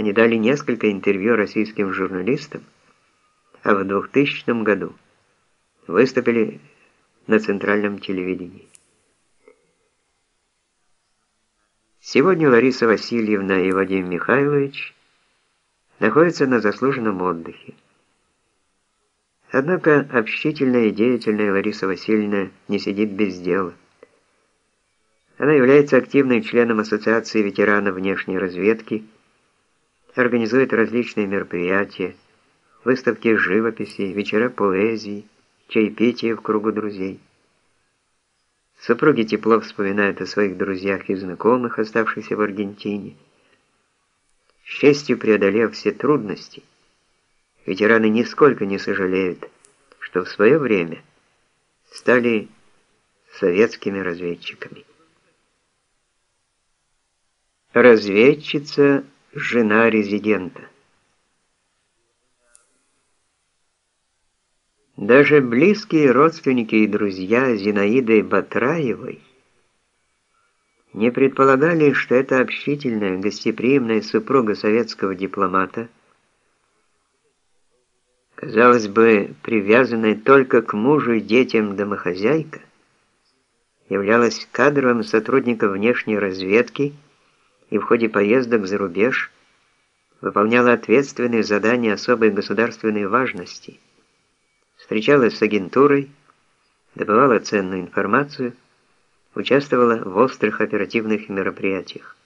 Они дали несколько интервью российским журналистам, а в 2000 году выступили на центральном телевидении. Сегодня Лариса Васильевна и Вадим Михайлович находятся на заслуженном отдыхе. Однако общительная и деятельная Лариса Васильевна не сидит без дела. Она является активным членом Ассоциации ветеранов внешней разведки, организует различные мероприятия, выставки живописи, вечера поэзии, чаепития в кругу друзей. Супруги тепло вспоминают о своих друзьях и знакомых, оставшихся в Аргентине. С честью преодолев все трудности, ветераны нисколько не сожалеют, что в свое время стали советскими разведчиками. Разведчица – жена резидента. Даже близкие родственники и друзья Зинаиды Батраевой не предполагали, что эта общительная, гостеприимная супруга советского дипломата, казалось бы, привязанная только к мужу и детям домохозяйка, являлась кадровым сотрудником внешней разведки и в ходе поездок за рубеж выполняла ответственные задания особой государственной важности – встречалась с агентурой, добывала ценную информацию, участвовала в острых оперативных мероприятиях.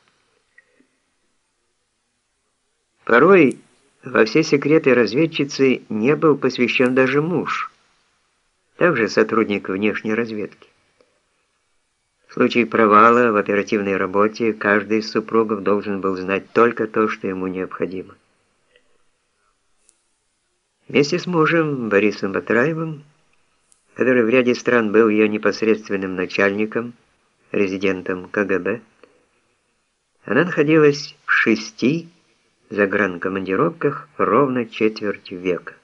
Порой во все секреты разведчицы не был посвящен даже муж, также сотрудник внешней разведки. В случае провала в оперативной работе каждый из супругов должен был знать только то, что ему необходимо. Вместе с мужем Борисом Батраевым, который в ряде стран был ее непосредственным начальником, резидентом КГБ, она находилась в шести загранкомандировках ровно четверть века.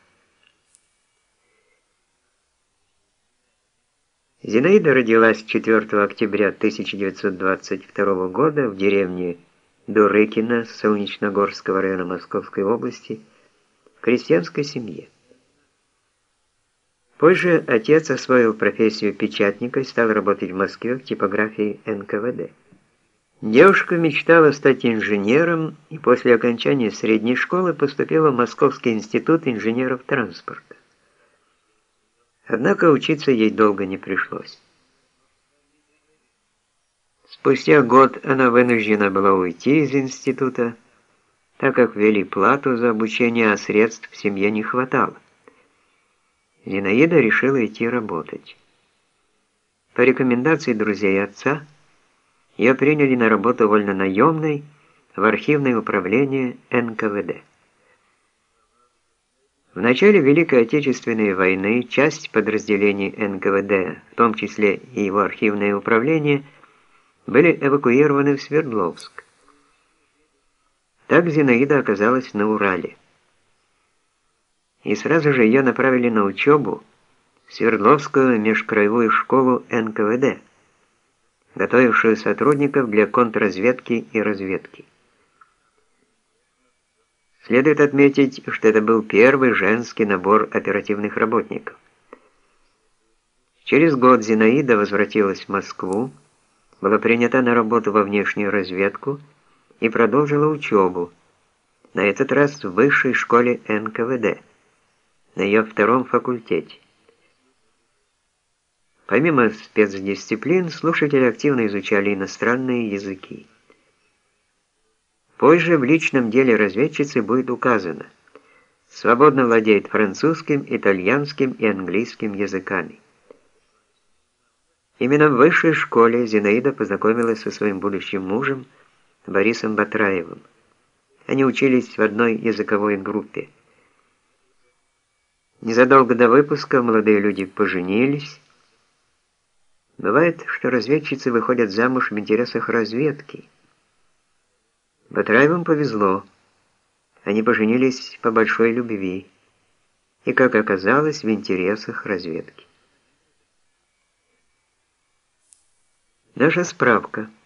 Зинаида родилась 4 октября 1922 года в деревне Дурыкино Солнечногорского района Московской области, крестьянской семье. Позже отец освоил профессию печатника и стал работать в Москве в типографии НКВД. Девушка мечтала стать инженером и после окончания средней школы поступила в Московский институт инженеров транспорта. Однако учиться ей долго не пришлось. Спустя год она вынуждена была уйти из института, так как ввели плату за обучение, а средств в семье не хватало. Зинаида решила идти работать. По рекомендации друзей отца, ее приняли на работу вольно-наемной в архивное управление НКВД. В начале Великой Отечественной войны часть подразделений НКВД, в том числе и его архивное управление, были эвакуированы в Свердловск. Так Зинаида оказалась на Урале. И сразу же ее направили на учебу в Свердловскую межкраевую школу НКВД, готовившую сотрудников для контрразведки и разведки. Следует отметить, что это был первый женский набор оперативных работников. Через год Зинаида возвратилась в Москву, была принята на работу во внешнюю разведку и продолжила учебу, на этот раз в высшей школе НКВД, на ее втором факультете. Помимо спецдисциплин, слушатели активно изучали иностранные языки. Позже в личном деле разведчицы будет указано, свободно владеет французским, итальянским и английским языками. Именно в высшей школе Зинаида познакомилась со своим будущим мужем, Борисом Батраевым. Они учились в одной языковой группе. Незадолго до выпуска молодые люди поженились. Бывает, что разведчицы выходят замуж в интересах разведки. Батраевым повезло. Они поженились по большой любви и, как оказалось, в интересах разведки. Наша справка –